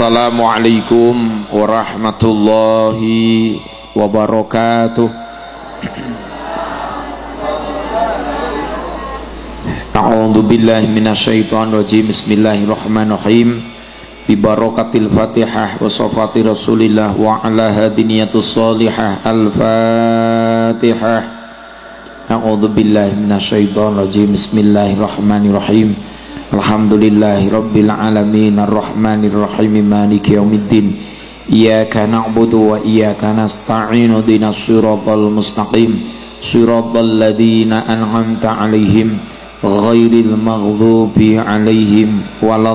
Assalamualaikum warahmatullahi wabarakatuh A'udzu billahi minasyaitonir rajim Bismillahirrahmanirrahim Bi barakatil Fatihah wa safati Rasulillah wa ala hadiniyatus salihah Al-Fatihah A'udzu billahi minasyaitonir rajim Bismillahirrahmanirrahim الحمد لله رب العالمين الرحمن الرحيم مالك يوم الدين إياك نعبد وإياك نستعين دين الصراط المستقيم صراط الذين أنعمت عليهم غير المغضوب عليهم ولا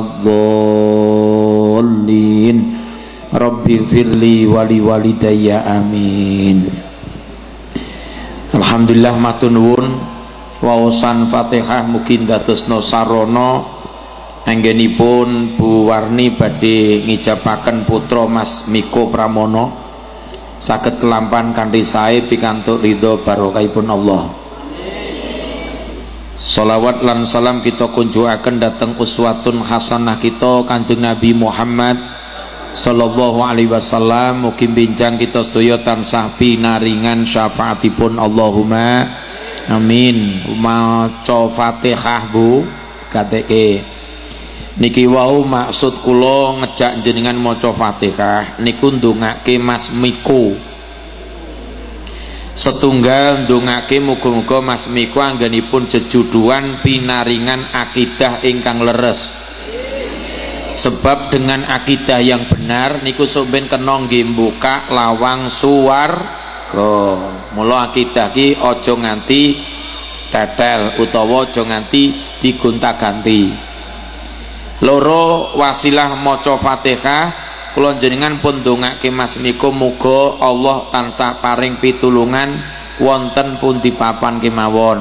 الضالين رب اغفر لي ولوالدي آمين الحمد لله ما تنوون wawasan Fatihah mungkin no sarana. Anggenipun Bu Warni badhe ngijabaken putra Mas Miko Pramono saged kelampan kanthi sae pikantuk ridho barokahipun Allah. Salawat lan salam kita kunjuaken dateng uswatun hasanah kita Kanjeng Nabi Muhammad sallallahu alaihi wasallam. Mugi bincang kita sedaya tansah pinaringan syafaatipun Allahumma Amin. Maca Fatihah Bu kateke. Niki wau maksud kula ngejak jenengan maca Fatihah niku ndongake Mas Miko. Setunggal ndongake muga-muga Mas Miko anggenipun jejuduan pinaringan akidah ingkang leres. Sebab dengan akidah yang benar niku somben kena nggih lawang suar Oh, mula akidah ki aja nganti tetel utawa aja nganti digonta-ganti. Loro wasilah maca Fatihah kula jenengan pun ndongake Mas Miko muga Allah tansah paring pitulungan wonten pundi papan kemawon.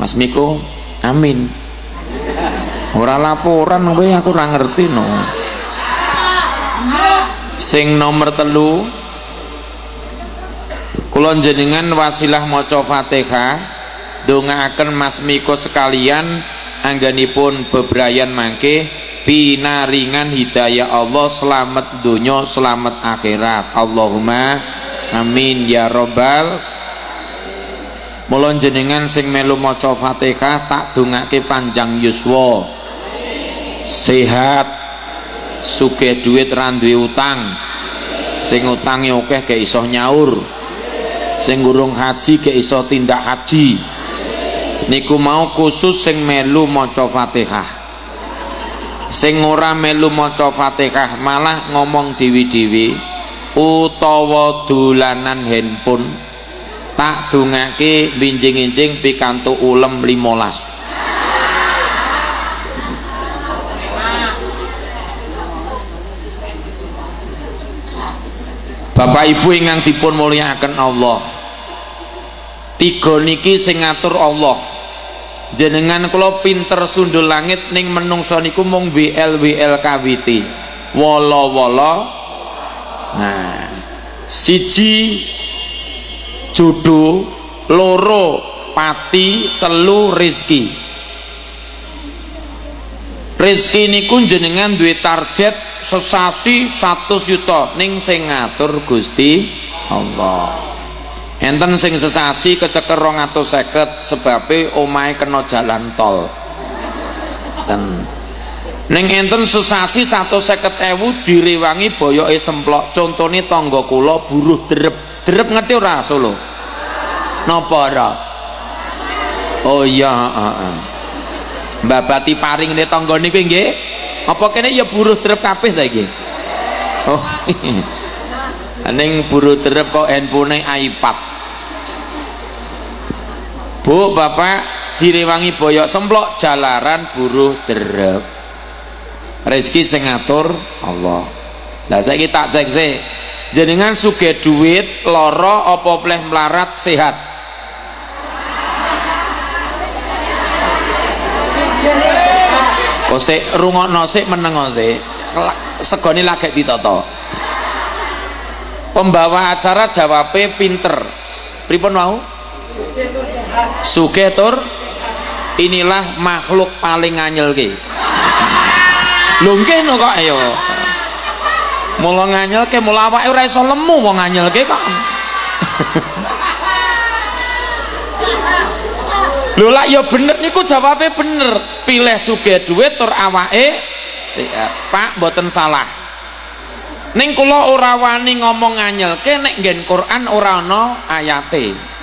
Mas Miko, amin. Ora laporan kowe aku ora ngerti no sing nomor telu kulon jenengan wasilah maca Fatihah dongaaken Mas Miko sekalian angganipun bebrayan mangke pinaringan hidayah Allah selamat dunia selamat akhirat. Allahumma amin ya robbal mulon jenengan sing melu maca Fatihah tak dongake panjang yuswa. Sehat sugih duit ra utang. Sing utange akeh gak iso nyaur sing gurung haji gak iso tindak haji. Niku mau khusus sing melu maca Fatihah. Sing ora melu maca Fatihah malah ngomong dewi-dewi utawa dolanan handphone. Tak dungake binjing-injing pikantuk ulem 15 Bapak Ibu ingkang dipun mulyakaken Allah. Tiga niki sing ngatur Allah. Jenengan kula pinter sundul langit ning menungso niku mung WL WL KWT. Wala-wala. Nah, siji jodoh, loro pati, telu rizki. Rizki niku jenengan duwe target sesasi satu juta ning sing ngatur Gusti Allah enten sing sesasi keceker seket sebabe omahe kena jalan tol. Ten. Ning enten sesasi satu seket ewu direwangi boyoke semplok. Contone tangga kula buruh derep derep ngerti ora solo? Napa ora? Oh iya babati paring ne tangga niku nggih. Apa kene ya buruh terep kabeh ta iki? Oh ning buruh terep kok handphone iPad Bu Bapak direwangi boyok semplok jalaran buruh derep rezeki sing ngatur Allah lah saiki tak cek sih jenengan suge duit loro apa pleh melarat sehat Oh sik rungokno sik meneng sik. Segone lagi ditata. Pembawa acara jawabe pinter. Pripun mau? Sugih tur inilah makhluk paling nganyel ki. lho kene kok ayo. Mula nganyelke mula awake ora iso lemu wong nganyelke kok lho lak ya bener niku jawabe bener. Pilih sugih duit tur awake sehat Pak mboten salah. Ning kula ora wani ngomong nganyelke nek nggen Quran ora ana ayate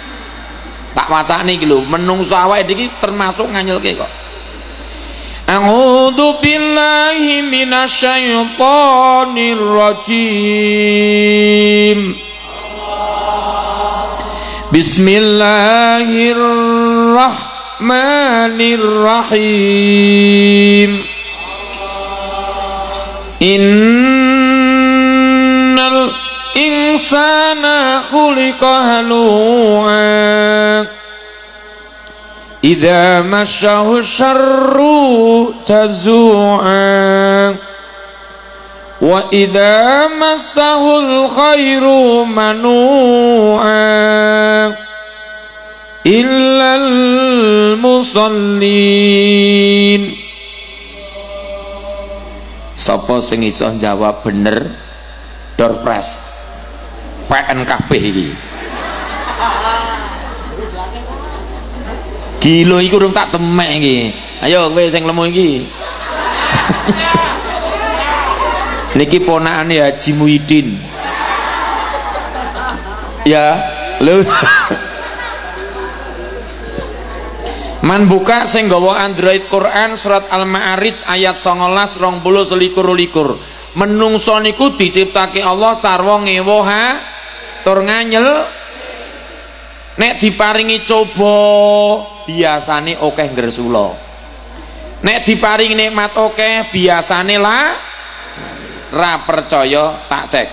tak wacane iki lho menungso awake iki termasuk nganyelke kok. A'udzu billahi minasyaitonir rajim. Bismillahirrahmanirrahim. Innal insana khuliqa halu'a Idza masyahu syarru tazu'a Wa idza massahul khairu manu'a Illal musallin Sapa sing iso jawab bener? Dorpres PNKP iki Gila iku urung tak temek iki. Ayo kowe sing lemu iki. Niki ponakane Haji Muhyiddin. Ya, lho. Man buka sing gawa Android Quran surat Al-Ma'arij ayat 19 20 selikur likur. Menungso niku diciptake Allah sarwa ngewo ha tur nganyel nek diparingi coba biasane okeh gresula nek diparingi nikmat okeh biasane lah ra percaya tak cek.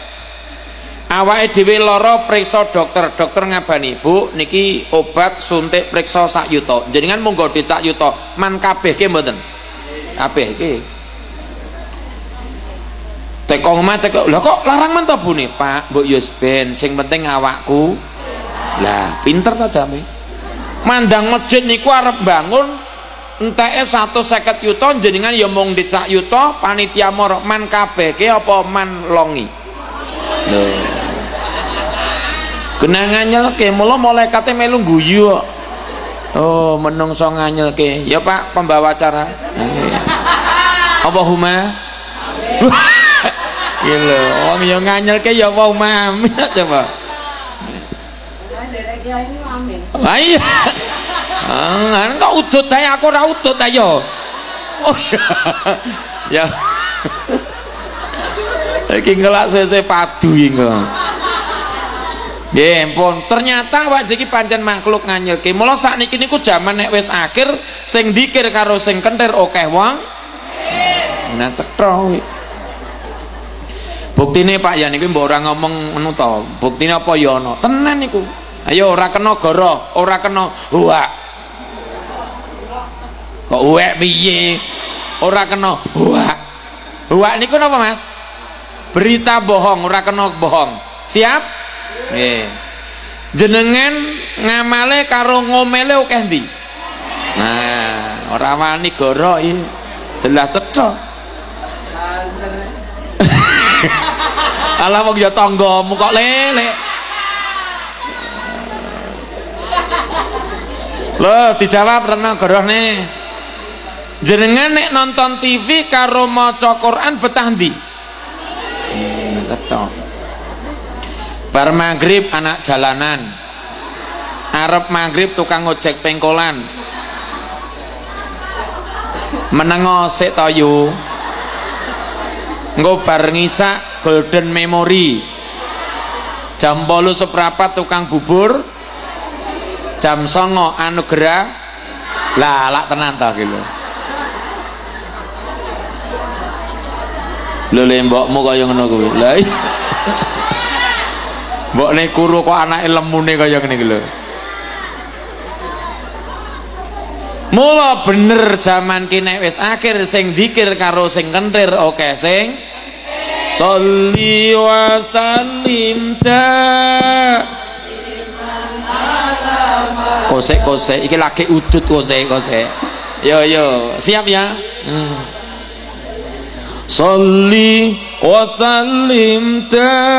Awake dhewe lara periksa dokter dokter ngabani Bu niki obat suntik periksa sak yuta. Jenengan monggo dicak yuta. Man kabeh ke mboten? Kabeh iki teko omah teko lha kok larang men to Pak mbok yo ben sing penting awakku lah pinter ta jame mandang masjid niku arep bangun enteke 150 yuta jenengan ya mung dicak yuta panitia moro man kabeh ke apa man longi? Lho. Kena nganyelke mula malaikate melu guyu oh menungso nganyelke ya Pak pembawa acara. Allahumma Gila, wong ya nganyelke ya Allahumma amin coba lah iya ah kok udut ae aku ora udut ayo oh ya iki ngelak sese padu iki Nggih, pun. Ternyata awak iki pancen makhluk nganyelke. Mula sakniki niku jaman nek wis akhir sing dikir karo sing kentir akeh wong. Nah cetha kuwi. Buktine Pak ya niku mbok ora ngomong ngono to. Buktine apa ya ana? Tenan niku ayo ora kena goro ora kena huak kok huak piye? Ora kena huak huak niku napa mas? Berita bohong ora kena bohong. Siap? Jenengan ngamale karo ngomele akeh ndi? Nah ora wani goro iki. Jelas cetha. Alah wong ya tanggamu kok lele Loh, dijawab rena nih. Jenengan nek nonton TV karo maca Quran betah ndi? Hmm, Bar maghrib anak jalanan. Arab maghrib tukang ojek pengkolan. Menengo sik to yu. Engko bar golden memory. Jam 8 seprapat tukang bubur, jam songo anugerah. Lah lak tenan ta gitu lho. Le mbokmu kaya ngono kuwi. Lah iya. mbokne kuru kok anake lemune kaya ngene lho. Mula bener zaman kini wis akhir sing dikir karo sing kentir oke sing. Salli wa sallim ta kosek kosek iki lagi udut kosek kosek yo yo siap ya? Hmm. Salli wa sallim daiman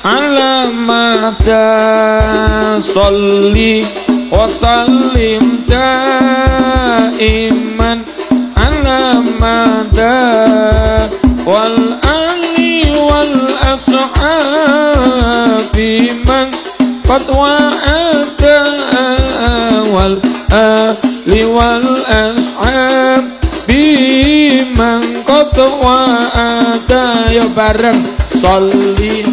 ala mata Salli wa sallim daiman ala mata wal ali wal ashabi الصفات وأداء والآل والأصحاب بمن قد وأتى يبرم صلي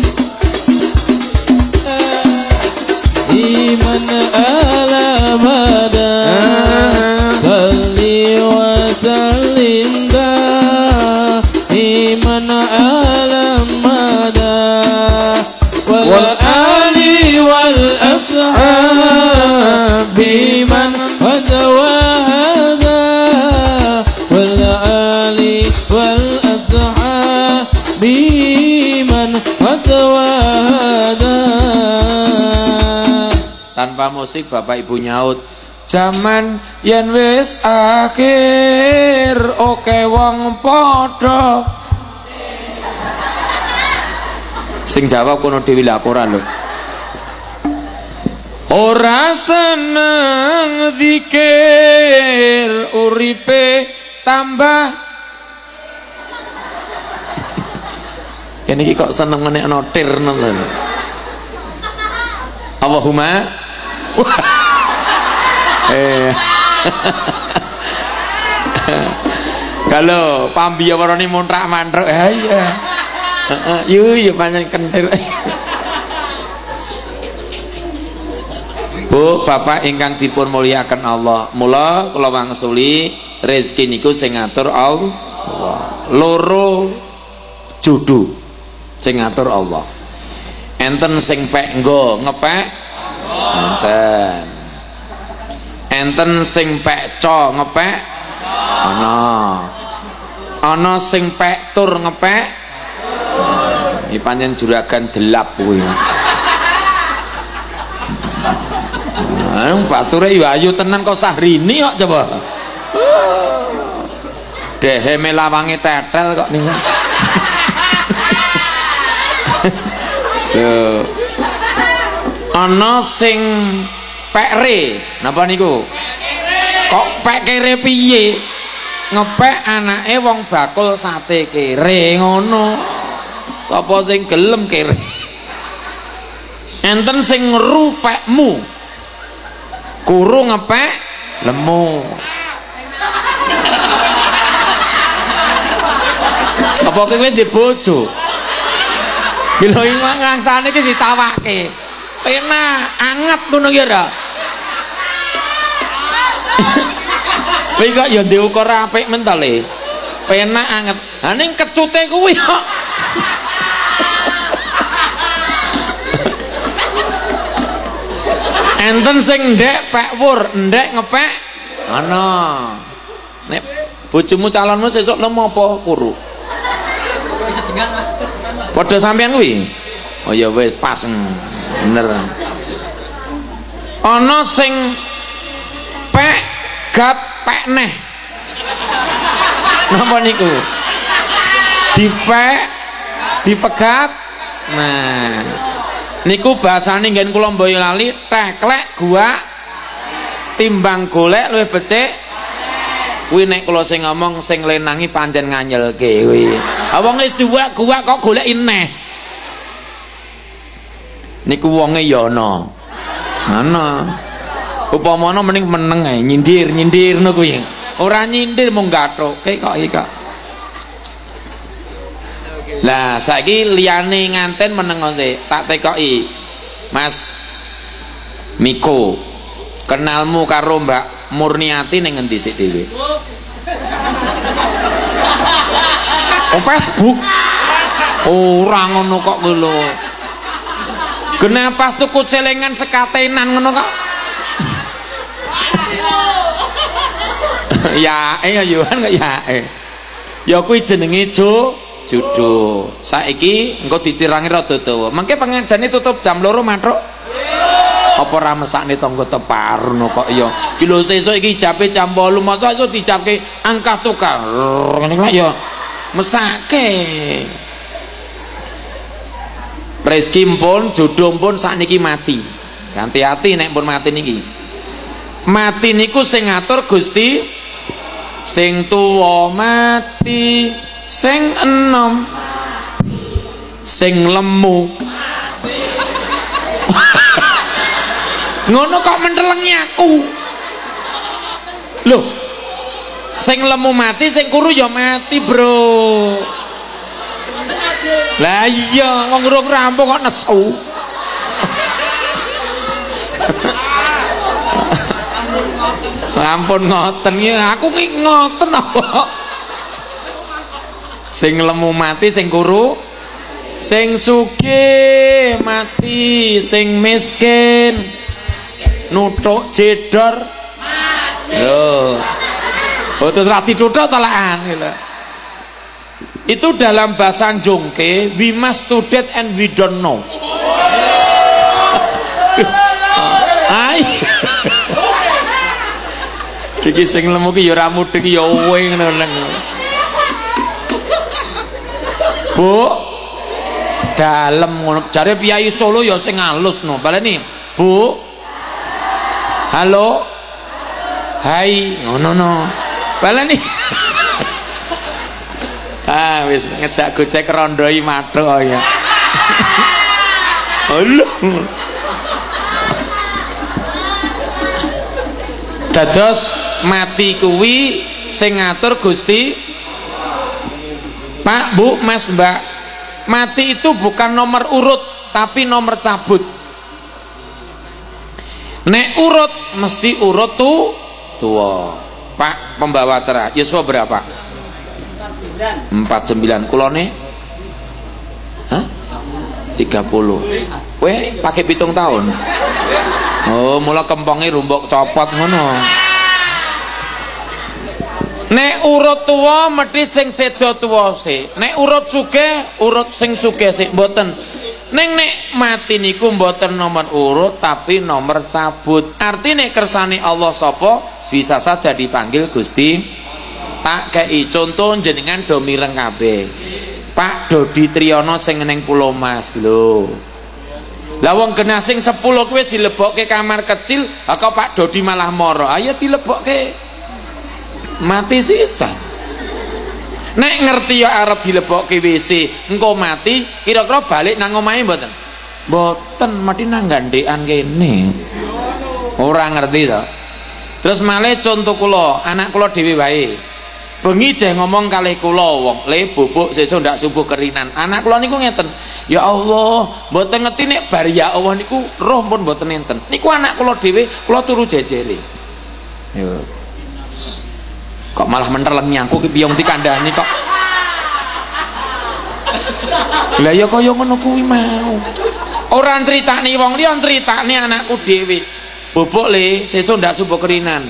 بمن آه tanpa musik bapak ibu nyaut. Zaman yen wis akhir oke wong padha. Sing jawab kono dhewe lak ora lho. Ora seneng zikir uripe tambah. Kene iki kok seneng menekno tir lho. Allahumma kalau pambiya warani muntrak mantruk ha iya heeh yo yo kentir Bu, Bapak ingkang dipun muliakan Allah. Mula kula wangsuli rezeki niku sing ngatur Allah. Loro judu sing ngatur Allah. Enten sing pek nggo ngepek enten. Enten sing pek co ngepek ana. Ana sing pek tur ngepek Iki pancen juragan delap kuwi. Anu bature yo ayu tenan kok Sahrini kok coba. Dehe melawangi tetel kok ning. Yo. Ana sing pekre, napa niku? Kok pek kere piye? Ngepek anake wong bakul sate kere ngono. Apa sing gelem kere? Enten sing rupekmu. Kuru ngepek lemu. Apa kowe di bojo? Bila ing ngangsane iki ditawake. Penak, anget ngono ya ra. Kowe kok ya ndek ukur apik men to le. Penak anget. Ha ning kecute kuwi kok. Enten sing ndek pek wur, ndek ngepek ana. Nek bojomu calonmu sesuk lemu apa kuru? Padha sampean kuwi. Oh ya wis pas. Bener. Ana sing pek gat pek neh. Napa niku? Dipek dipegat. Nah. Niku bahasane nggen kula Boyolali teklek gua timbang golek luwih becik kuwi nek kula sing ngomong sing lenangi pancen nganyelke kuwi. Wong wis duwak gua kok golek neh. Niku wonge ya ana. Ana. Upamana mending meneng ae nyindir-nyindir ngono kuwi. Ora nyindir mung gathuke kok iki kok. Lah saiki liyane nganten meneng sih, tak tekoki. Mas Miko, kenalmu karo Mbak Murniati ning ngendi sik dhewe? Oh Facebook. Ora ngono kok kuwi. Kenapa tuku celengan sekatenan ngono kok? ya eh ya kan ya eh. Ya kuwi jenenge Jo judo. Saiki engko ditirangi rada dawa. Mengke pengajiane tutup jam loro matruk. apa ora mesakne tangga teparno kok ya iki lho sesuk iki jape jam 8 masa iso dicapke angka tukar ngene kok ya mesake rezeki pun jodoh pun sakniki mati. Ganti hati nek pun mati niki. Mati niku sing ngatur Gusti sing tuwa mati sing enom sing lemu. Ngono kok mentelengi aku? Loh sing lemu mati sing kuru ya mati bro lah iya wong urung rampung kok nesu. Ampun ngoten ya aku ki ngoten apa? Sing lemu mati sing kuru sing sugih mati sing miskin nutuk jedor. Yo oh terus rati tutuk talaan itu dalam bahasa jongke we must to that and we don't know. Hai. Iki sing lemu ki ya ora mudeng ya ngono Bu. Dalem ngono. Jare piyai Solo ya sing halus no. Baleni Bu. Halo. Hai. Ngono no. Baleni Ah wis ngejak gocek rondoi mathuk ya Halo Dados mati kuwi sing ngatur Gusti Pak Bu Mas Mbak. Mati itu bukan nomor urut tapi nomor cabut. Nek urut mesti urut tuh tua. Pak pembawa acara Yuswa berapa 49 kulone Hah? 30 Weh pakai pitung tahun Oh mula kempongnya rumbok copot ngono Nek urut tua mesti sing sedo tua sih. Nek urut suge, urut sing suge sih mboten. Neng nek mati niku mboten nomor urut tapi nomor cabut. Artinya kersane Allah sopo bisa saja dipanggil Gusti. Tak kei contoh jenengan do mireng kabeh. Pak Dodi Triyono sing neng Pulau Mas lho. Lah wong kena sing 10 kuwi dilebokke kamar kecil, kok Pak Dodi malah moro. Ayo dilebokke mati sisa nek ngerti ya arep dilebokke WC engko mati kira-kira balik nang omahe mboten mboten mati nang gandekan kene ora ngerti to terus malah contoh kula anak kula dhewe wae bengi jeh ngomong kali kula wong le bubuk sesuk ndak subuh kerinan. Anak kula niku ngeten ya Allah mboten ngerti nek bar ya Allah niku roh pun mboten enten. Niku anak kula dhewe kula turu jejere. Yo. Kok malah menterleng nyangku ki piyong dikandani kok. Lah ya kaya ngono kuwi mau. Ora critakne wong liya critakne anakku dhewe. Bobok le sesuk ndak subuh kerinan.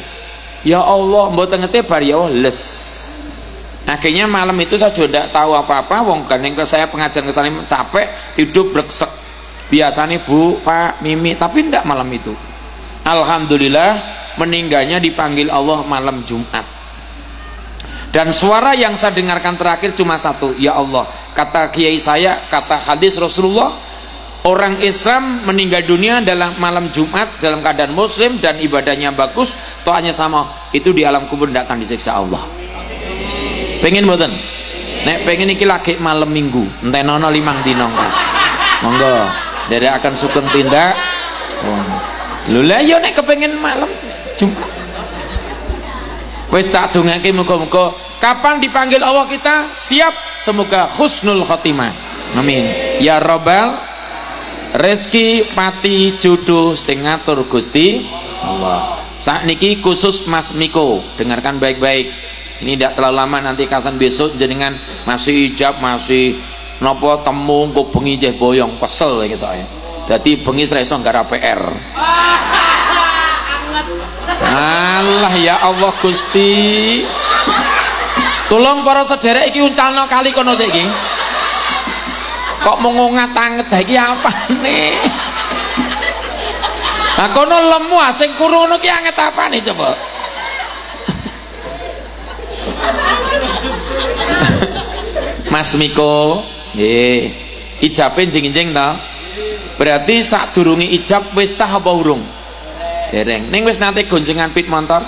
Ya Allah mboten ngete bar ya les akhirnya malam itu saya sudah tidak tahu apa-apa wong gandeng ke saya pengajian ke sana capek tidur breksek biasanya bu pak mimi tapi tidak malam itu. Alhamdulillah meninggalnya dipanggil Allah malam Jumat. Dan suara yang saya dengarkan terakhir cuma satu ya Allah. Kata kiai saya kata hadis Rasulullah orang Islam meninggal dunia dalam malam Jumat dalam keadaan muslim dan ibadahnya bagus toanya sama itu di alam kubur tidak akan disiksa Allah pengen boten nek pengen iki lagi malam minggu ente nono limang guys monggo dari akan sukun tindak. Oh. lula yo nek kepengen malam Jumat wis tak muga-muga. Kapan dipanggil Allah kita? Siap. Semoga husnul khotimah. Amin. Ya robbal rezeki pati jodoh sing Gusti Allah. Saat niki khusus Mas Miko. Dengarkan baik-baik ini tidak terlalu lama nanti kasan besok jenengan masih ijab masih nopo temu kok bengi boyong kesel gitu ya. Jadi bengi sereso nggak PR Allah ya Allah Gusti. Tolong para sederek iki uncalno kali kono iki. Kok mau ngongat anget iki apa nih? Lah kono lemu sing kuru ngono ki anget apane coba? Mas Miko, nggih. Ijabe njing-njing ta? Berarti sak durunge ijab wis sah apa urung? Dereng. Ning wis nate goncengan pit motor?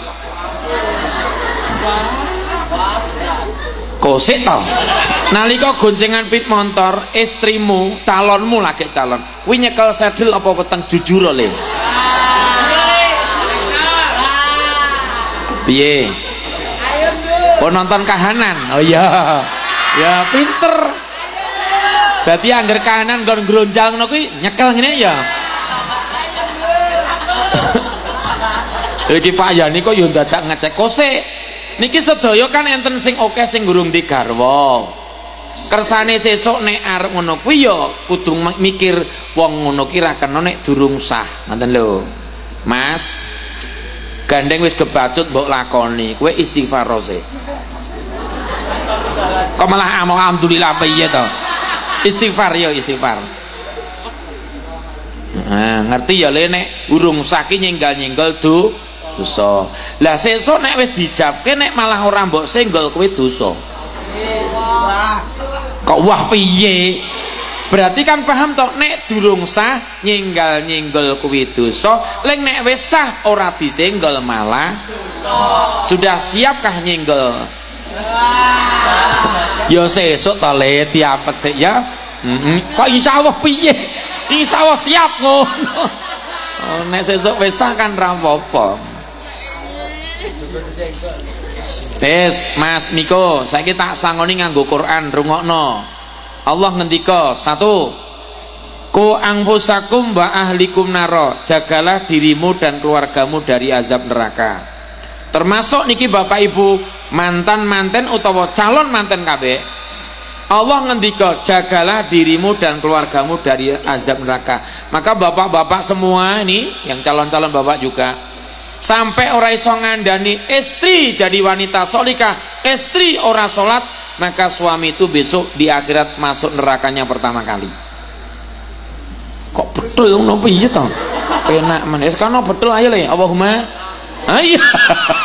Kosik to. Nalika goncengan pit motor, istrimu, calonmu lagi calon. Kuwi nyekel sedel apa weteng jujur le? Piye? Oh nonton kahanan. Oh iya. Ya pinter. Berarti angger kahanan nggon gronjal ngono kuwi nyekel ngene ya. Iki Pak Yani kok yo dadak ngecek kosik. Niki sedaya kan enten sing oke sing gurung di garwa. Kersane sesuk nek arep ngono kuwi ya kudu mikir wong ngono ki ra kena nek durung sah. Ngoten lho. Mas, gandeng wis kebacut mbok lakoni, kowe istighfar rose. Kok malah alhamdulillah piye to? Istighfar ya istighfar. Nah, ngerti ya le nek urung sah ki nyenggal-nyenggal do dosa. Lah sesuk nek wis dijabke nek malah ora mbok senggol kowe dosa. Kok wah piye? Berarti kan paham toh nek durung sah nyenggal-nyenggol kuwi dosa, leng nek wis sah ora disenggol malah Sudah siapkah nyenggol? Ya sesuk to le diapet sik ya. Heeh. Kok insyaallah piye? Insyaallah siap ngono. Oh, nek sesuk wis kan ra apa-apa. Wis, Mas Miko, saiki tak sangoni nganggo Quran, rungokno. Allah ngendika, satu, Ku angfusakum wa ahlikum naro Jagalah dirimu dan keluargamu dari azab neraka Termasuk niki bapak ibu Mantan-manten utawa calon manten kabeh Allah ngendika jagalah dirimu dan keluargamu dari azab neraka. Maka bapak-bapak semua ini Yang calon-calon bapak juga sampai ora iso ngandani istri jadi wanita solika istri ora sholat maka suami itu besok di akhirat masuk nerakanya pertama kali. Kok betul ngono piye to? Penak men wis kana betul ayo le. Allahumma. Ayo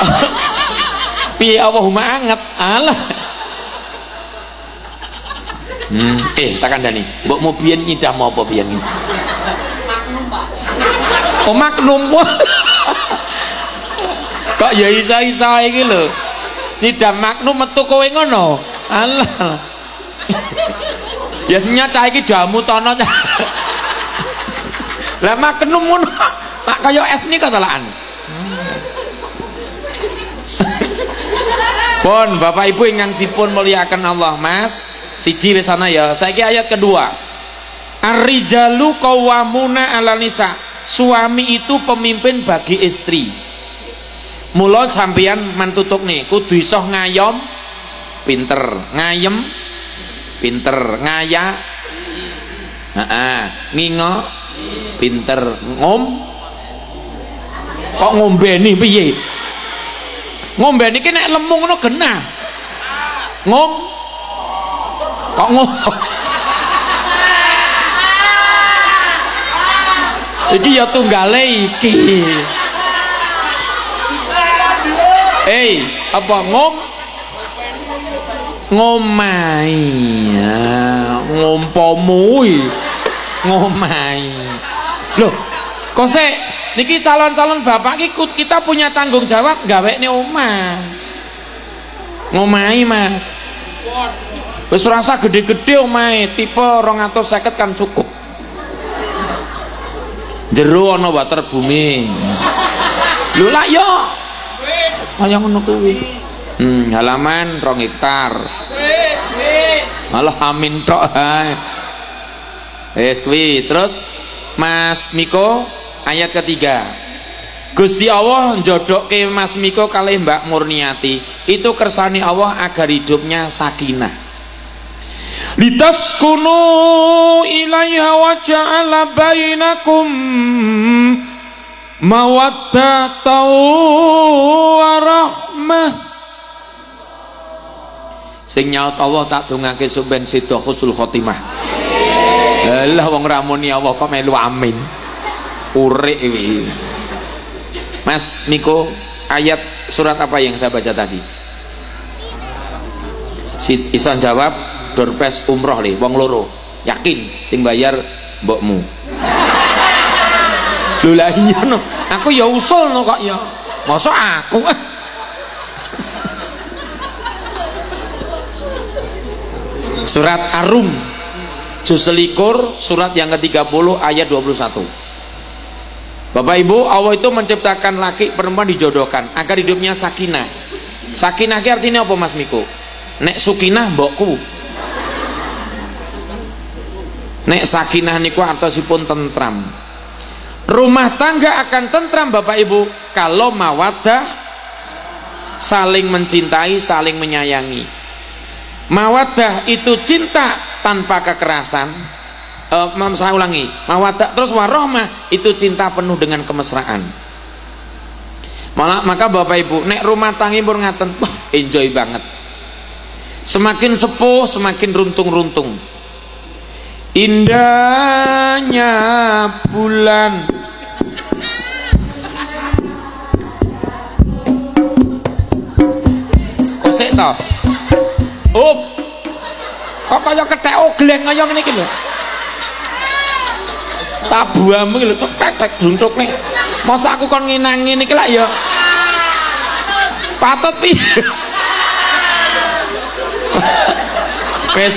piye Allahumma anget alah Hmm, eh tak kandani. Mbok mau biyen nyidah mau apa biyen Magnum, Pak. Oh, magnum. Kok ya isa-isa iki lho. Nyidah magnum metu kowe ngono. Alah. Biasanya cah iki damu tono cah. Lah magnum ngono. Mak kaya es nika telaan. Pun Bapak Ibu ingkang dipun muliakan Allah, Mas. Siji wis ana ya. Saiki ayat kedua. Ar-rijalu qawwamuna 'ala nisa. Suami itu pemimpin bagi istri. Mula sampeyan mantutuk nih kudu iso ngayom pinter. Ngayem pinter. Ngaya heeh. Ngingo pinter. Ngom. Kok ngombeni piye ngombeni ki nek lemung ngono genah ngom kok ngono iki ya tunggale iki Hei, apa ngom? Ngomai. Ya, ngompomu ngomai. Loh, kok niki calon-calon bapak iki kita punya tanggung jawab gawekne omah. Ngomai, Mas. Wis rasa gede-gede omahe, tipe 250 kan cukup. Jero ana water bumi. Lho lak yo. Kaya ngono kuwi. Hmm, halaman 2 hektar. Malah amin tok kuwi, terus Mas Miko ayat ketiga. Gusti Allah njodokke Mas Miko kali Mbak Murniati. Itu kersani Allah agar hidupnya sakinah litaskunu ilaiha wa ja'ala bainakum mawaddatan wa rahmah sing nyaut Allah tak dongake suben sida khusul khotimah lah wong ramuni Allah kok melu amin urik iki. Mas Miko ayat surat apa yang saya baca tadi? Si Isan jawab dorpes umroh li wong loro. Yakin sing bayar mbokmu. Lho lah iya no. Aku ya usul no kok ya. Masa aku Surat Ar-Rum Juz selikur surat yang ke-30 ayat 21 Bapak Ibu Allah itu menciptakan laki perempuan dijodohkan. Agar hidupnya sakinah. Sakinah artinya apa Mas Miko? Nek sukinah mbokku. Nek sakinah niku artosipun tentram. Rumah tangga akan tentram Bapak Ibu Kalau mawadah Saling mencintai, saling menyayangi. Mawadah itu cinta tanpa kekerasan uh, saya ulangi. Mawadah terus warohmah itu cinta penuh dengan kemesraan. Malah maka bapak ibu nek rumah tangi pun ngaten wah enjoy banget. Semakin sepuh semakin runtung-runtung. Indahnya bulan. Kosek toh Up. Kok kaya kethek ogleng ngene iki lho. Tabuamu lho cetek gluntuk nih. Masa aku kon nginang ngene iki lak ya. Patut pi. Wes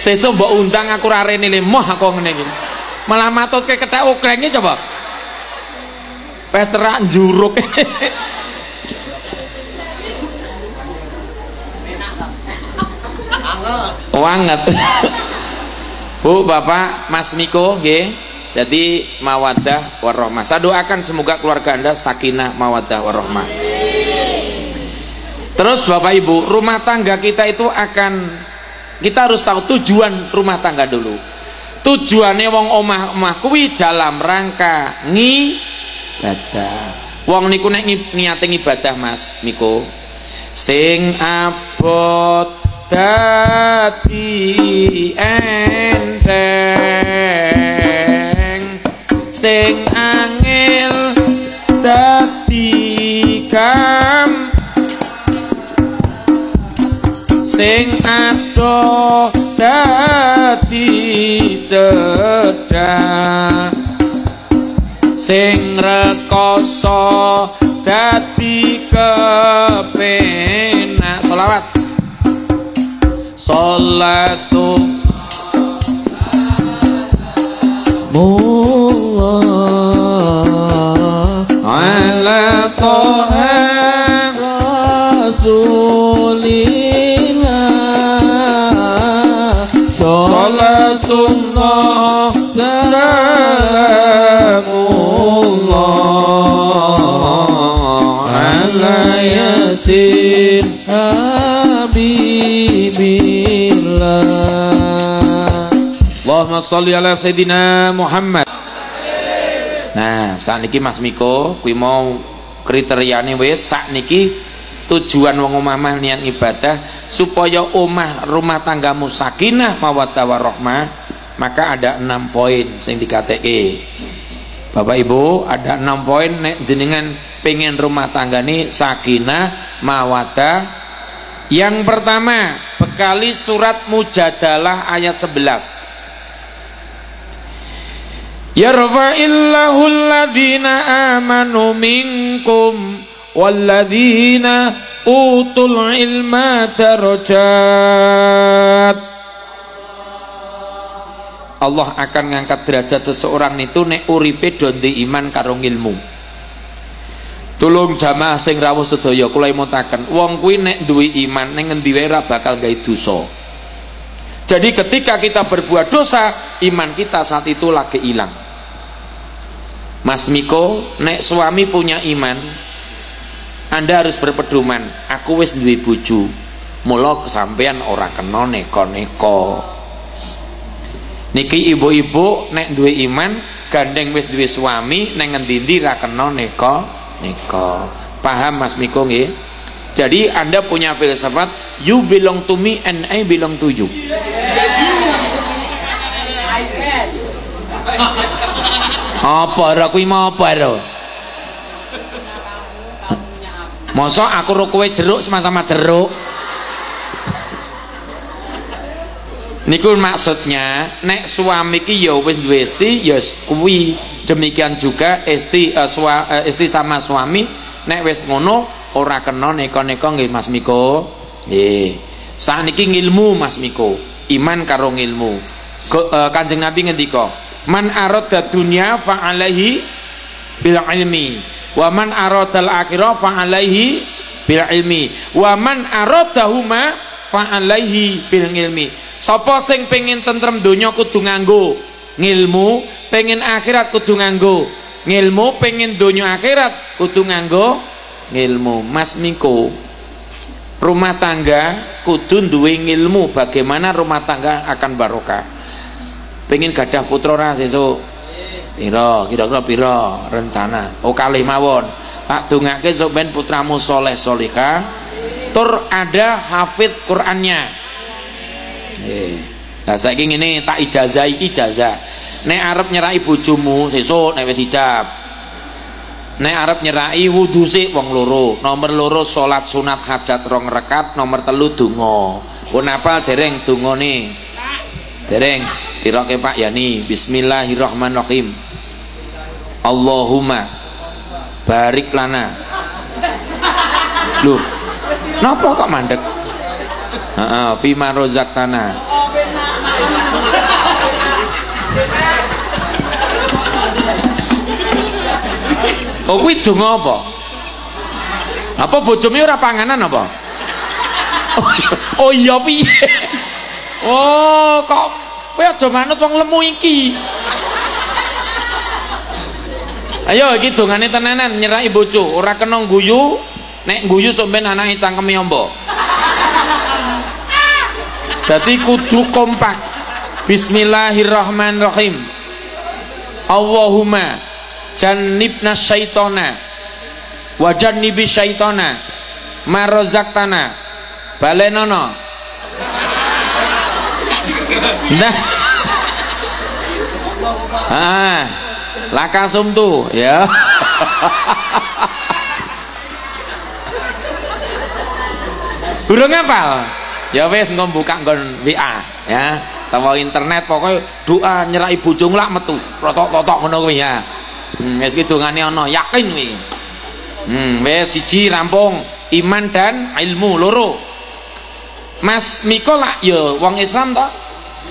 sesuk mbok undang aku ra rene le moh aku ngene iki. Malah matutke kethek oglenge coba. Pecerak njuruk. wanget Bu Bapak Mas Miko nggih jadi mawadah warahmah. Saya doakan semoga keluarga anda sakinah mawadah warahmah. Terus Bapak Ibu rumah tangga kita itu akan kita harus tahu tujuan rumah tangga dulu. Tujuannya wong omah-omah kuwi dalam rangka ngibadah. Wong niku nek niate ibadah Mas Miko sing abot dadi enteng sing angel dadi kam sing ado dadi cedak sing rekoso dadi kepenak. Selawat. Salatu ala taha rasulillah salatullah salamullah ala yasin Allahumma sholli ala sayidina Muhammad nah saat niki Mas Miko kui mau wis sak niki tujuan wong omah niat ibadah supaya omah rumah tanggamu sakinah mawaddah warahmah maka ada enam poin sing dikateke Bapak Ibu ada enam poin nek jenengan pengen rumah tangga ini sakinah mawadah yang pertama bekali surat mujadalah ayat 11 yarfa'illahu alladhina amanu minkum walladhina utul ilma darajat Allah akan ngangkat derajat seseorang itu nek uripe donde iman karo ilmu Tulung jamaah sing rawuh sedaya kula imutaken wong kuwi nek duwe iman ning ngendi wae bakal gawe dosa. Jadi ketika kita berbuat dosa iman kita saat itu lagi hilang Mas Miko nek suami punya iman Anda harus berpedoman. Aku wis duwe bojo. Mula kesampean ora kena neko-neko. Niki ibu-ibu nek duwe iman gandeng wis duwe suami neng ngendi-endi ra kena neko neko paham Mas Miko nggih? Jadi anda punya filsafat you belong to me and I belong to you apa ora kuwi mau apa ora Mosok aku ro kowe jeruk sama-sama jeruk Niku maksudnya nek suami ki ya wis duwe istri ya kuwi demikian juga istri uh, sua, uh, istri sama suami nek wis ngono ora kena neko-neko nggih Mas Miko. Nggih. Sakniki ngilmu Mas Miko, iman karo ngilmu. Uh, Kanjeng Nabi ngendika, "Man arada dunya fa alaihi bil ilmi, wa man aradal akhirah fa alaihi bil ilmi, wa man aradahuma fa alaihi bil ilmi." Sapa sing pengen tentrem donya kudu nganggo ngilmu, pengen akhirat kudu nganggo ngilmu, pengen donya akhirat kudu nganggo ngilmu. Mas Miko, rumah tangga kudu duwe ngilmu bagaimana rumah tangga akan barokah. Pengen gadah putra ra sesuk. Piro, kira-kira piro rencana? Oh kalih mawon. Tak dongake sok ben putramu soleh solihah tur ada hafid Qur'annya Eh. Nah saiki ngene tak ijazah ijazah. Nek arep nyerai bojomu sesuk nek wis ijab. Nek arep nyerai wudu sik wong loro. Nomor loro salat sunat hajat rong rekat, nomor telu donga. Pun apal dereng dongane? Dereng diroke Pak Yani. Bismillahirrahmanirrahim. Allahumma barik lana. Loh, napa kok mandek? Heeh, fima rozaktana. Oh kuwi donga apa? Apa bojomu ora panganan apa? Oh iya piye? Oh kok kowe aja manut wong lemu iki. Ayo iki dongane tenanan nyerai bojo, ora kena guyu, nek guyu sampean anake cangkeme ombo. Jadi kudu kompak. Bismillahirrahmanirrahim. Allahumma jannibna syaitona wa jannibi syaitona ma razaqtana. Balenono. Nah. Ah, lakasum tuh ya. Burung apa? ya wes engko buka nggon WA ya. Tawa internet pokoknya doa nyerai bojo lak metu. Rotok-rotok ngono kuwi ya. Hmm, wis ki dongane ana yakin kuwi. Hmm, wes siji rampung. Iman dan ilmu loro. Mas Miko lah ya wong Islam toh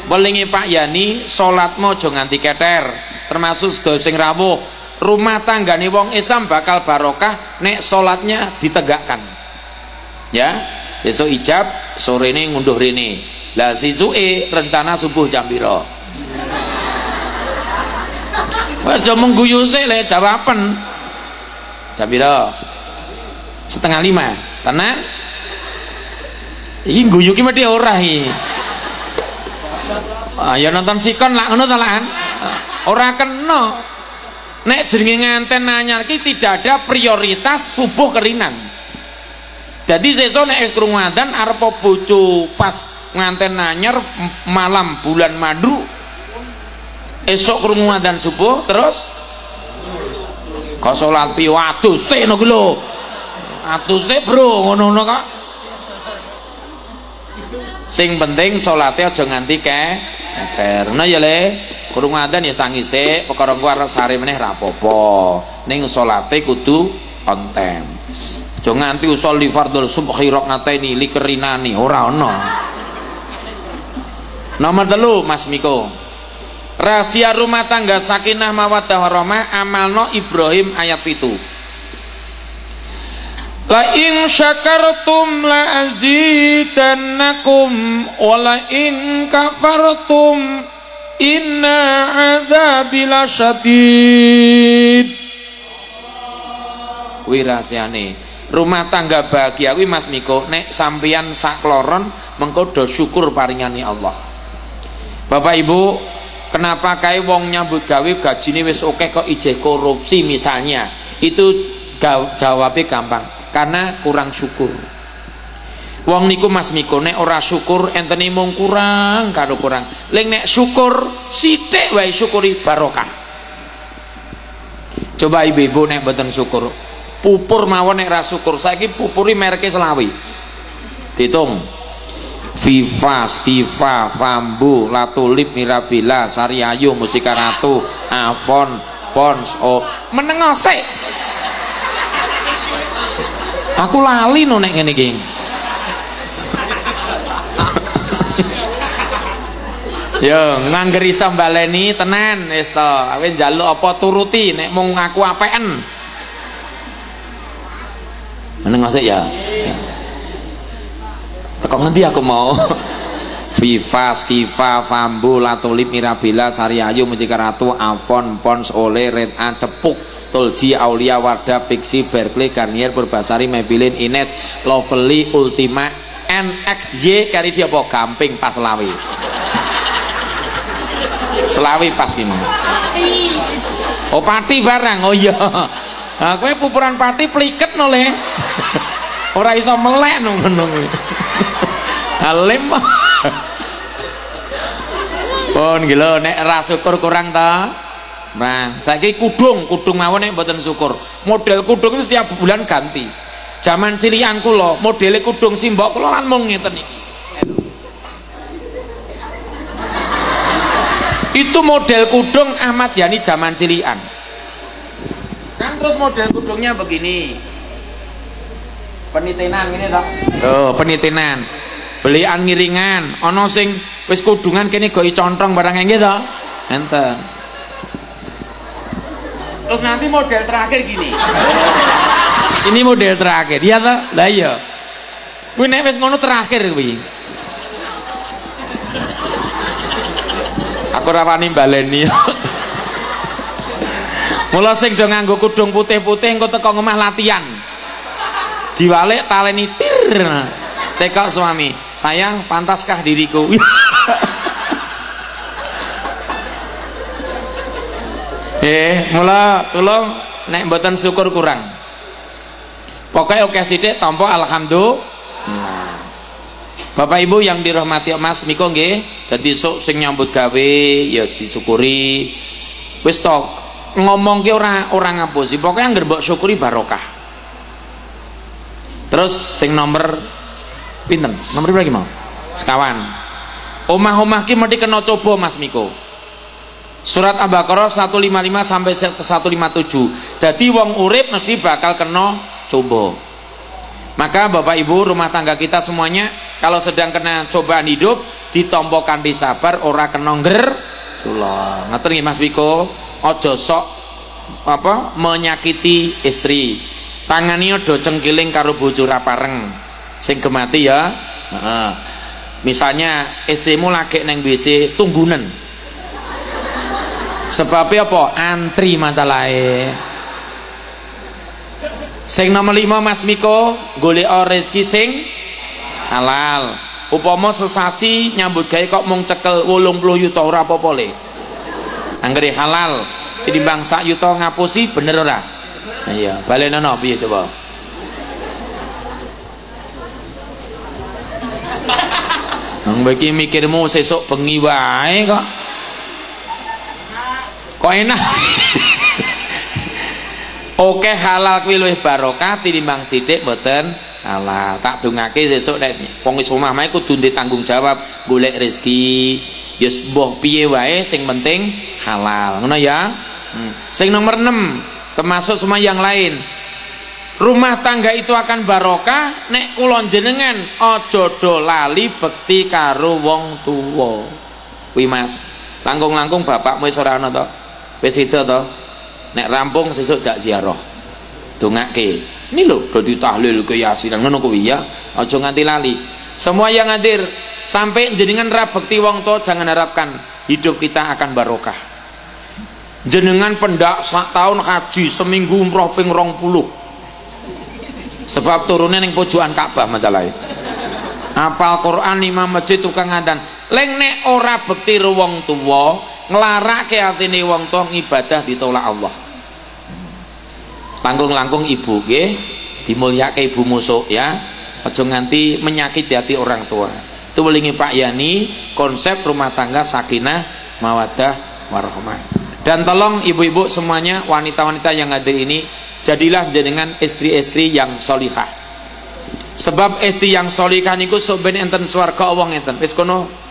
Welingi Pak Yani salatmu aja nganti keter termasuk sedaya sing rawuh rumah tanggane wong Islam bakal barokah nek salatnya ditegakkan ya Sesuk ijab, sore ini ngunduh rene. Lah sisuke rencana subuh jam piro? Aja mengguyu sik le jawaban. Jam piro? Setengah lima. Tenan? Iki guyu ki mesti ora. Ah ya nonton sikon lah ngono to lan. Ora kena. Nek jenenge nganten nanyar ki tidak ada prioritas subuh kerinan. Jadi sesuk nek krungu adzan arep bojo pas nganten nanyar malam bulan madu esok krungu adzan subuh terus kok salat pi atuse no lho atuse bro ngono-ngono kok sing penting salate aja nganti ke keker nah ya le krungu adzan ya sangise perkara ku arep sare meneh ra apa-apa ning salate kudu on time Aja nganti usul li fardhu subhi rakaataini likerinani ora ana. Nomor telu Mas Miko. Rahasia rumah tangga sakinah mawaddah warahmah amalno Ibrahim ayat itu. La in syakartum la azidannakum wa la in kafartum inna adzabi lasyadid. Kuwi rahasiane rumah tangga bahagia kuwi Mas Miko nek sampeyan sakloron mengko do syukur paringani Allah. Bapak Ibu kenapa kae wong nyambut gawe gajine wis oke kok ije korupsi misalnya? Itu jawabnya gampang karena kurang syukur Wong niku Mas Miko nek ora syukur enteni mung kurang karo kurang. Leng nek syukur sithik wae syukuri barokah. Coba ibu-ibu nek mboten syukur. Pupur mawon nek ra syukur. Saiki pupuri mereke selawi. Ditung. Viva, Skiva, Fambu, Latulip, Mirabila, Sariayu, Musika Ratu, Avon, Pons, oh, menengosek. Aku lali no nek ngene iki. Yo, ngangger iso baleni tenan wis to. Kowe njaluk apa turuti nek mung ngaku apeken. Meneng sik ya. Teko ngendi aku mau? Viva, Skiva, Fambu, Latulip, Mirabila, Sariayu, Mutika Ratu, Avon, Pons, Ole, Red A, Cepuk, Tolji, Aulia, Wardah, Pixi, Berkeley, Garnier, Berbasari, Maybelline, Ines, Lovely, Ultima, NXY, kari dia apa? Gamping pas lawi. Selawi pas gimana? Oh pati barang, oh iya. Nah, kowe pupuran pati pliket no le. Ora iso melek no ngono kuwi. Alim. Pun gila nek ra syukur kurang ta? Nah, saiki kudung, kudung mawon nek mboten syukur. Model kudung itu setiap bulan ganti. Zaman cilian kula, modele kudung simbok kula lan mung ngeten itu model kudung Ahmad Yani zaman cilian. Kan terus model kudungnya begini. Penitenan ini toh. Oh penitenan. Belian ngiringan. Ono sing wis kudungan kene goi contong barang nggih toh enten terus nanti model terakhir gini. Ini model terakhir. Iya toh? Lah iya. Kuwi nek wis ngono terakhir kuwi. Aku rawani baleni mula sing do nganggo kudung putih-putih engko teko ngomah latihan. Diwalik taleni tir. Teka suami sayang pantaskah diriku eh mula tolong nek mboten syukur kurang pokoknya oke sidik tompo alhamdulillah Bapak Ibu yang dirahmati Mas Miko nggih, dadi sok sing nyambut gawe ya disyukuri. Wis to, ngomongke ora ora ngapusi, pokoke anggere mbok syukuri barokah. Terus sing nomor pinten? Nomor berapa mau? Sekawan. Omah-omah ki mesti kena coba Mas Miko. Surat Al-Baqarah 155 sampai 157. Dadi wong urip mesti bakal kena coba. Maka Bapak Ibu rumah tangga kita semuanya kalau sedang kena cobaan hidup ditompokan di sabar ora kena nger sula. Ngatur Mas Wiko, ojo sok apa menyakiti istri. Tangani ojo cengkiling karo bojo ra pareng. Sing gemati ya. Misalnya istrimu lagi neng WC tunggunen. Sebabnya apa? Antri masalahnya sing nomor lima Mas Miko golek rezeki sing halal. Upama sesasi nyambut gawe kok mung cekel 80 yuta ora apa-apa le. Anggere halal tinimbang sak yuta ngapusi bener ora? Nah, iya. Balenono piye coba? Nang bagi mikirmu sesuk bengi wae kok. Kok enak. Oke halal kuwi luwih barokah tinimbang sithik mboten halal. Tak dongake sesuk nek wong wis omah mae kudu tanggung jawab golek rezeki. Ya mbah piye wae sing penting halal. Ngono ya. Hmm. Sing nomor 6 termasuk semua yang lain. Rumah tangga itu akan barokah nek kula jenengan aja do lali bekti karo wong tuwa. Kuwi Mas. Langkung-langkung bapakmu wis ora ana to? Wis itu to? nek rampung sesuk jak ziarah. Dongake ini lho do ditahlil ke yasin ngono kuwi ya? Aja nganti lali. Semua yang hadir sampai jenengan ra bekti wong to jangan harapkan hidup kita akan barokah. Jenengan pendak sak tahun haji seminggu umroh ping rong puluh. Sebab turunnya ning pojokan Ka'bah masalahnya. Apal Quran lima masjid tukang ngadan leng nek ora bekti wong tuwa nglarake atine wong tuwa ngibadah ditolak Allah. Langkung-langkung ibu nggih dimulyake ibu musuh ya. Aja nganti menyakiti hati orang tua. Itu welingi Pak Yani konsep rumah tangga sakinah mawadah warahmah. Dan tolong ibu-ibu semuanya wanita-wanita yang hadir ini jadilah jenengan istri-istri yang solihah. Sebab istri yang solihah niku soben enten swarga Allah enten. Wis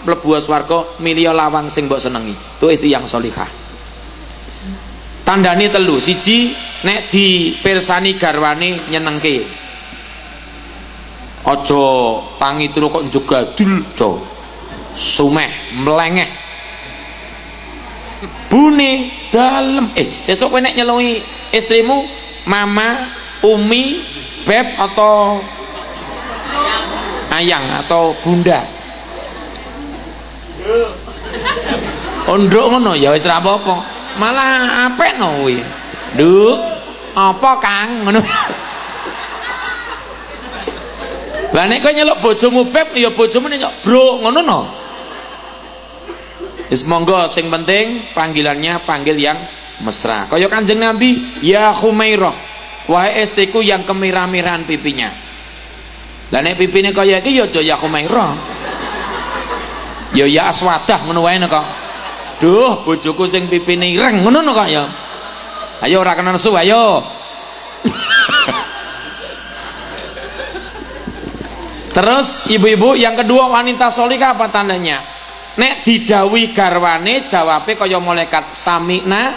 mlebu swarga milih lawang sing mbok senengi. Istri yang solihah. Tandani telu siji nek di persani garwane nyenengke. Aja tangi turu kok juga dul jo. Sumeh melengeh bune dalem. Eh sesuk kowe nek nyelungi istrimu mama umi beb atau ayang atau bunda ondok ngono ya wis ra apa-apa malah apik no kuwi Nduk, apa Kang? Ngono. Lah nek kowe nyeluk bojomu beb ya bojomu nyeluk bro, ngono no. Wis monggo sing penting panggilannya panggil yang mesra. Kaya Kanjeng Nabi, ya Humairah, wahai istriku yang kemirah-mirahan pipinya. Lah nek pipine kaya iki ya aja ya Humairah. Ya ya aswadah ngono wae kok. Duh, bojoku sing pipine ireng ngono kok ya. Ayo ora kena nesu, ayo. Terus ibu-ibu yang kedua wanita solika apa tandanya? Nek didawi garwane jawabe kaya malaikat samina.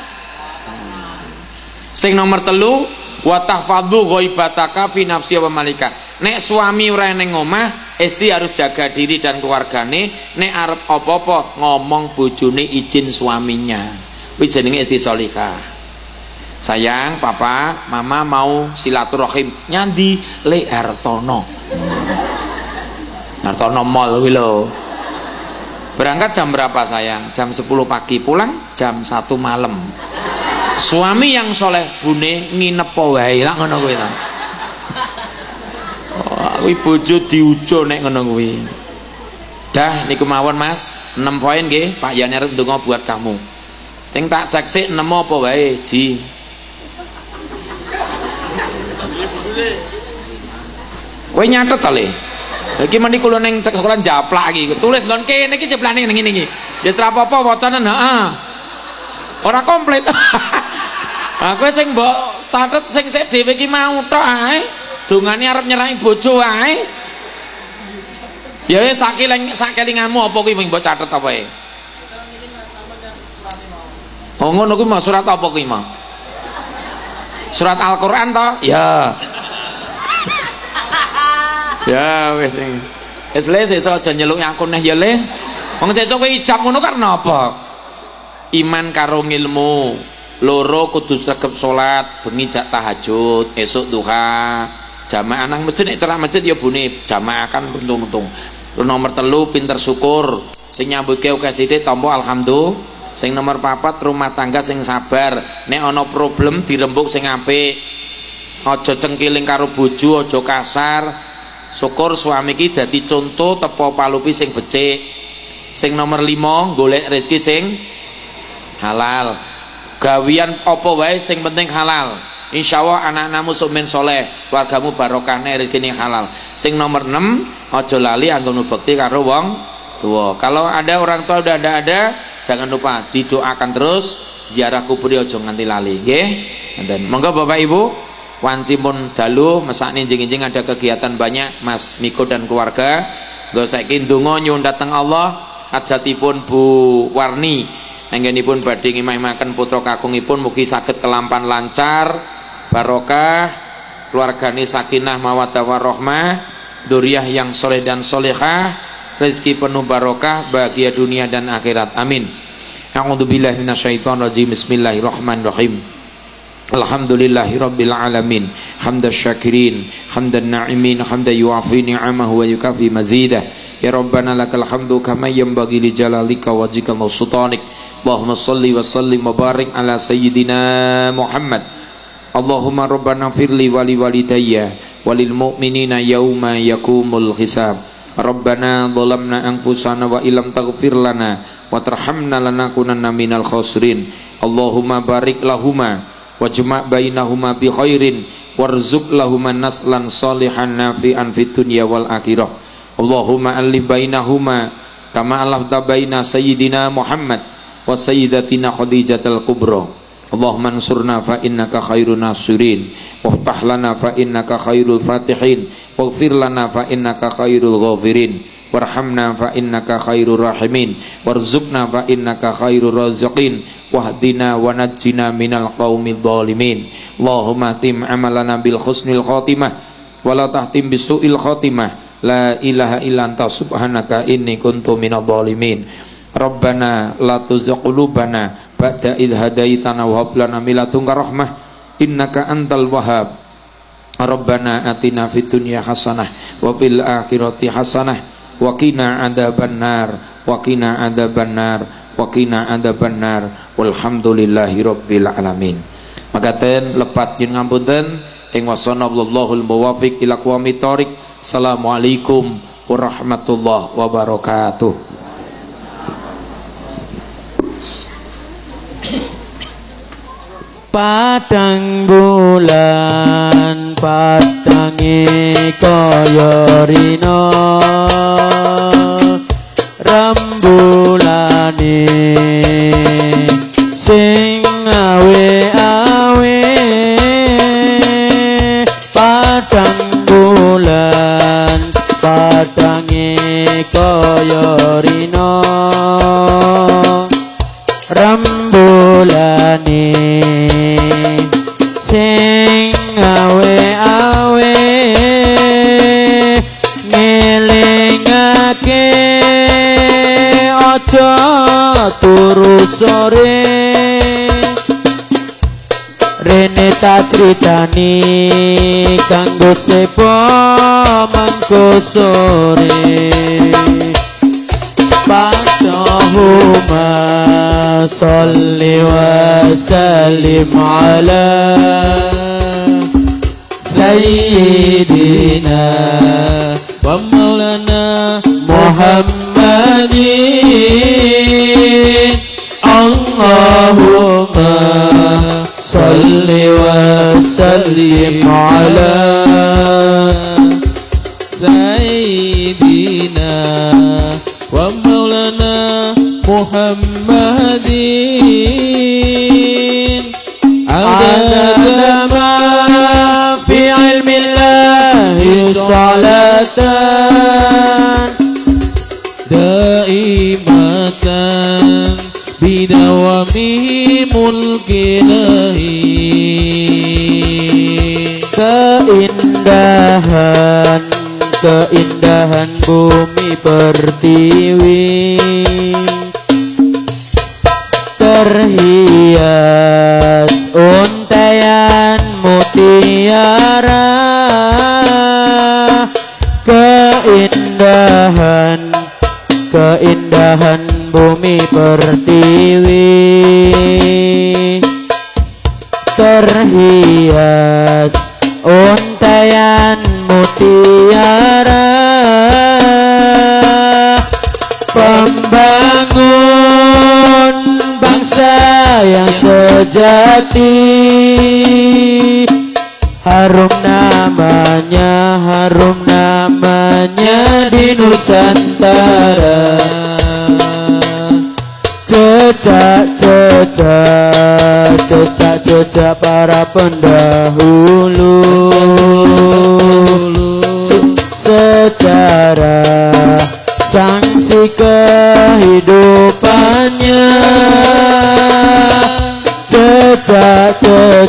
Sing nomor telu wa tahfadhu ghaibataka fi nafsi wa malika. Nek suami ora ning omah, istri harus jaga diri dan keluargane. Nek arep apa-apa ngomong bojone izin suaminya. Kuwi jenenge istri solihah sayang papa mama mau silaturahim nyandi le Hartono Hartono mall kuwi berangkat jam berapa sayang jam 10 pagi pulang jam 1 malam suami yang soleh bune nginep wae lah ngono kuwi ta oh, kuwi bojo diujo nek ngono kuwi dah niku mawon Mas 6 poin nggih Pak Yani arep ndonga buat kamu Ting tak cek sik nemu apa wae ji Kowe nyatet ta le? Iki meni kula ning cek sekolah japlak iki. Tulis nggon kene iki jeplane ngene iki. Wis ra apa-apa wacane heeh. Ora komplit. Kowe sing mbok catet sing sik dhewe iki mau tok ae. Dongane arep nyerahi bojo ae. Ya wis sakeling sakelinganmu apa kuwi mbok catet apa ae? Oh ngono kuwi surat apa kuwi mah? Surat Al-Qur'an toh? Ya. ya wis wis le sesuk aja nyeluk aku neh ya le wong sesuk kowe ijab ngono karena apa iman karo ngilmu. Loro kudu sregep salat bengi jak tahajud esuk duha. Jamaah nang masjid nek cerak masjid ya bune jamaah kan untung-untung. Nomor telu pinter syukur. Sing nyambuke oke sithik tampa alhamdulillah. Sing nomor papat rumah tangga sing sabar. Nek ana problem dirembuk sing apik. Aja cengkiling karo bojo aja kasar. Syukur suami ki dadi contoh tepo palupi sing becik. Sing nomor lima golek rezeki sing halal. Gawian apa wae sing penting halal? Insya Allah anak-anakmu sumin soleh keluargamu barokahnya rezeki halal. Sing nomor 6 ojo lali anggone bekti karo wong tua kalau ada orang tua udah ada ada jangan lupa didoakan terus ziarah kubur ojo nganti lali nggih? Dan monggo Bapak Ibu wanci pun dalu mesak ninjing-ninjing ada kegiatan banyak Mas Miko dan keluarga. Gak saiki ndonga nyuwun dateng Allah hajatipun Bu Warni pun badhe ngimah-imaken putra kakungipun mugi saged kelampan lancar barokah keluargane sakinah mawaddah warahmah duriah yang soleh dan solehah rezeki penuh barokah bahagia dunia dan akhirat. Amin. A'udzubillahi minasyaitonirrajim. Bismillahirrahmanirrahim. Alhamdulillahi Rabbil Alamin. Hamdan syakirin Hamdan na'imin Hamdan yuafi ni'amahu wa yukafi mazidah. Ya Rabbana lakal hamdu kama bagi li jalalika wa jikallahu sultanik Allahumma salli wa sallim wa ala sayyidina Muhammad. Allahumma Rabbana firli wali walidayya walil mu'minina yawma yakumul hisab. Rabbana zalamna anfusana wa ilam taghfir lana wa tarhamna lanakunanna minal khasirin. Allahumma barik lahuma wajma' bainahuma bi khairin warzuq lahuma naslan salihan nafi'an fid dunya wal akhirah. Allahumma alif bainahuma kama alafta baina sayyidina Muhammad wa sayyidatina Khadijatul Kubra. Allahumma ansurna fa innaka khairun nasirin. Waftah lana fa innaka khairul fatihin. Waghfir lana fa innaka khairul ghafirin. Warhamna fa innaka khairur rahimin. Warzuqna fa innaka khairur raziqin. Wahdina wa najjina minal qaumidh dhalimin. Allahumma tim amalana bil husnil khatimah. Wala tahtim bisu'il khatimah. La ilaha illa anta subhanaka inni kuntu minadh dhalimin Rabbana la tuzigh ba'da idh hadaitana wa hab lana min ladunka rahmah innaka antal wahhab. Rabbana atina fid dunya hasanah wa fil akhirati hasanah wa qina adzaban nar wa qina adzaban nar wa qina adzaban nar walhamdulillahi rabbil alamin. Makaten lepat yen ngapunten. Ing wasana Allahul muwafiq ila aqwamit thoriq assalamualaikum warahmatullahi wabarakatuh padang bulan padange kaya rina. Rembulane sing awe awe padang bulan padange kaya rina dolane. Sing awe awe ngelingake aja turu sore. Rene ta critani kanggo sepo mangko sore. Allahumma salli wa sallim ala Sayyidina wa maulana Muhammadin Allahumma salli Muhammadin Adada ma fi ilmi Allah salatan daimatan bidawami mulki keindahan keindahan bumi pertiwi terhias untayan mutiara keindahan keindahan bumi pertiwi terhias untayan mutiara sejati. Harum namanya, harum namanya di Nusantara. Cecak, cecak, cecak, cecak para pendahulu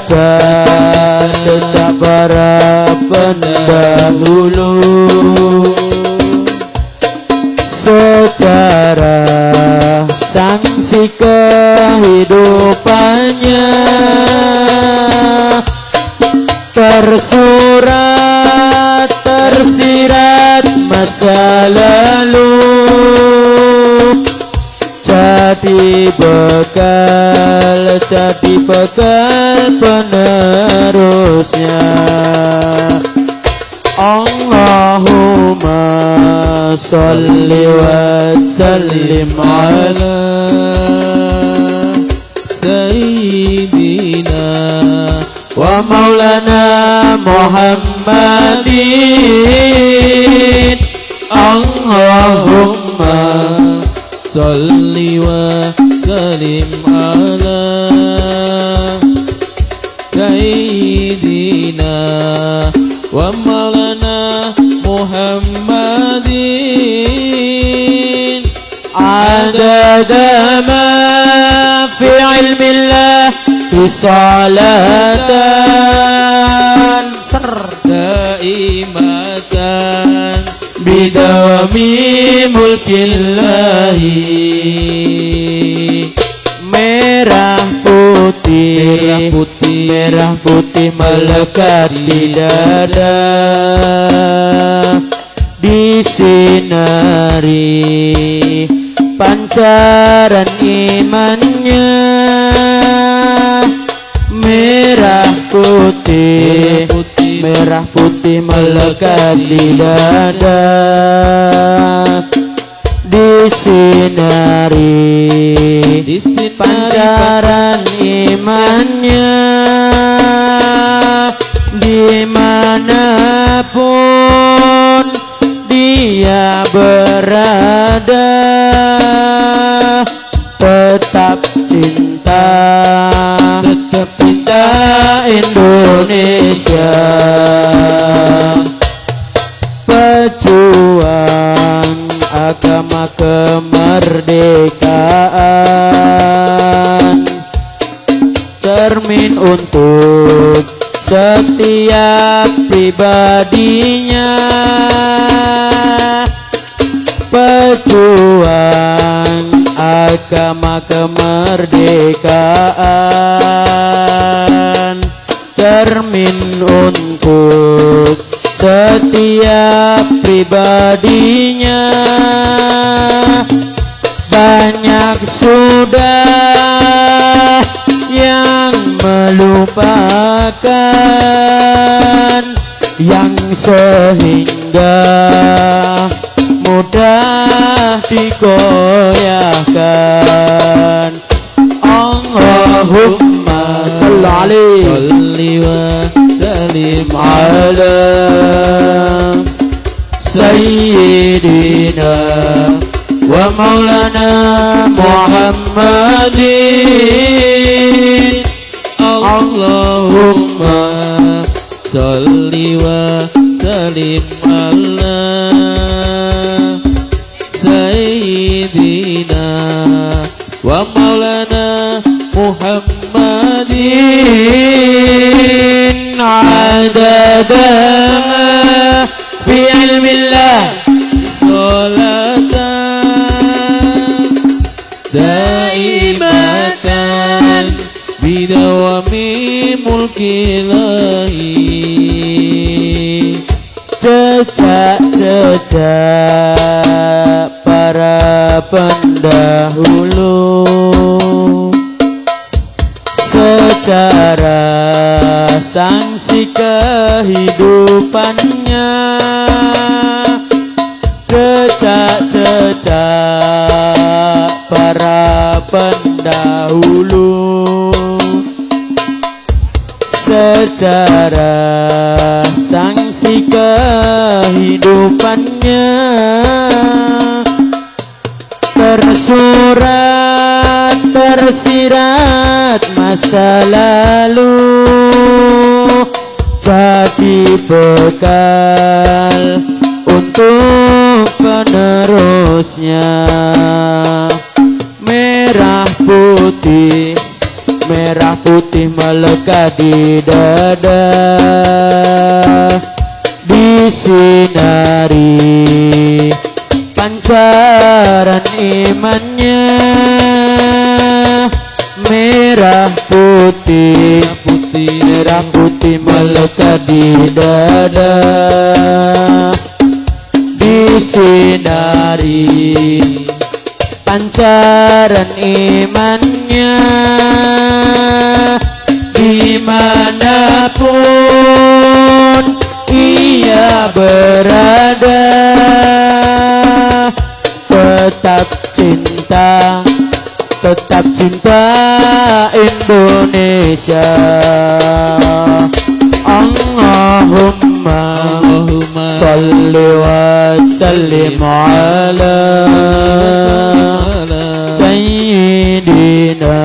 jajah sejak para pendahulu jadi bekal penerusnya. Allahumma salli wa sallim ala sayyidina wa maulana muhammadin. Allahumma salli wa sallim ala عدد ما في علم الله في صلاة سر دائمة بدوام ملك الله merah putih merah putih merah putih melekat di dada disinari pancaran imannya merah putih, merah putih merah putih melekat di dada disinari, disinari pancaran imannya di mana pun dia berada Indonesia. Pejuang agama kemerdekaan. Cermin untuk setiap pribadinya. Pejuang agama kemerdekaan cermin untuk setiap pribadinya. Banyak sudah yang melupakan yang sehingga mudah dikoyahkan Allahumma salli alaihi wa sallim ala sayyidina wa maulana Muhammadin. Allahumma salli wa sallim ala sayyidina سنين عددا في علم الله صلاة دائمة بدوام ملك الله jejak-jejak para pendahulu. Secara sanksi kehidupannya. Jejak-jejak para pendahulu. Sejarah sanksi kehidupannya. Tersurat tersirat masa lalu. Jadi bekal untuk penerusnya. Merah putih merah putih melekat di dada. Disinari pancaran imannya merah putih. Putih merah putih melekat di dada. Disinari pancaran imannya. Di mana pun ia berada tetap cinta tetap cinta Indonesia. Allahumma Allahumma salli wa sallim ala sayyidina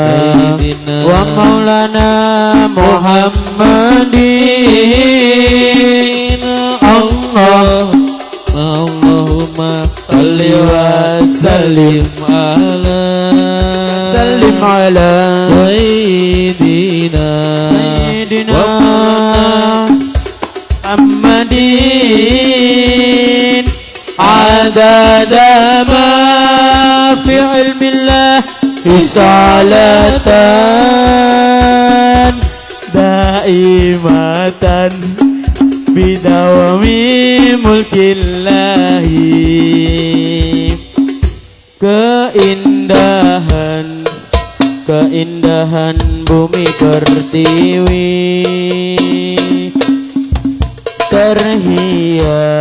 wa maulana Muhammadin. Allah Allahumma salli wa sallim ala sayyidina sayyidina wa محمدين. عدد ما في علم الله رسالة دائمة بدوام ملك الله. keindahan keindahan bumi pertiwi terhias